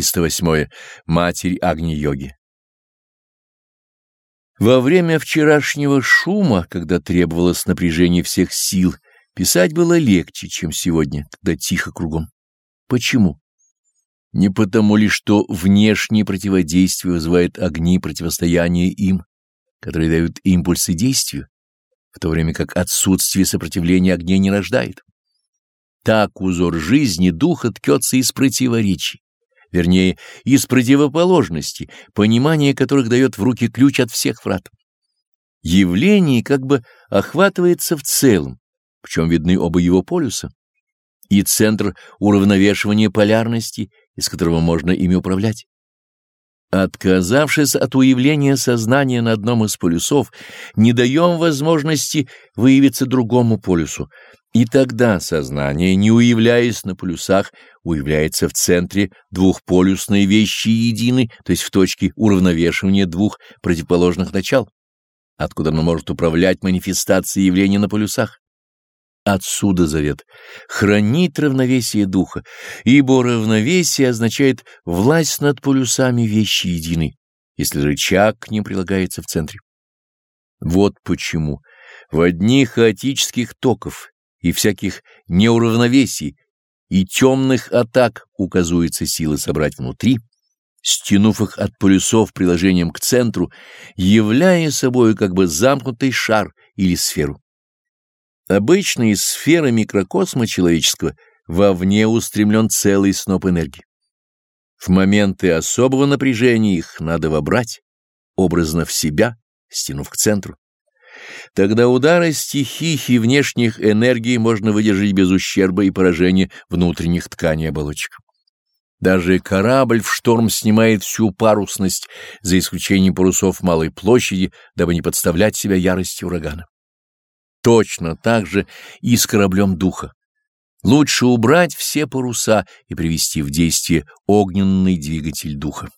308. Матерь Агни-йоги. Во время вчерашнего шума, когда требовалось напряжение всех сил, писать было легче, чем сегодня, когда тихо кругом. Почему? Не потому ли, что внешнее противодействие вызывает огни противостояния им, которые дают импульсы действию, в то время как отсутствие сопротивления огня не рождает. Так узор жизни духа ткется из противоречий вернее, из противоположности, понимание которых дает в руки ключ от всех врат. Явление как бы охватывается в целом, причем видны оба его полюса, и центр уравновешивания полярности, из которого можно ими управлять. Отказавшись от уявления сознания на одном из полюсов, не даем возможности выявиться другому полюсу, и тогда сознание, не уявляясь на полюсах, уявляется в центре двухполюсной вещи единой, то есть в точке уравновешивания двух противоположных начал, откуда оно может управлять манифестацией явления на полюсах. Отсюда завет — хранить равновесие духа, ибо равновесие означает власть над полюсами вещи единой, если рычаг к ним прилагается в центре. Вот почему в одних хаотических токов и всяких неуравновесий и темных атак указывается сила собрать внутри, стянув их от полюсов приложением к центру, являя собой как бы замкнутый шар или сферу. Обычные сферы микрокосма человеческого вовне устремлен целый сноп энергии. В моменты особого напряжения их надо вобрать, образно в себя, стянув к центру. Тогда удары стихий и внешних энергий можно выдержать без ущерба и поражения внутренних тканей оболочек. Даже корабль в шторм снимает всю парусность, за исключением парусов малой площади, дабы не подставлять себя ярости урагана. Точно так же и с кораблем духа. Лучше убрать все паруса и привести в действие огненный двигатель духа.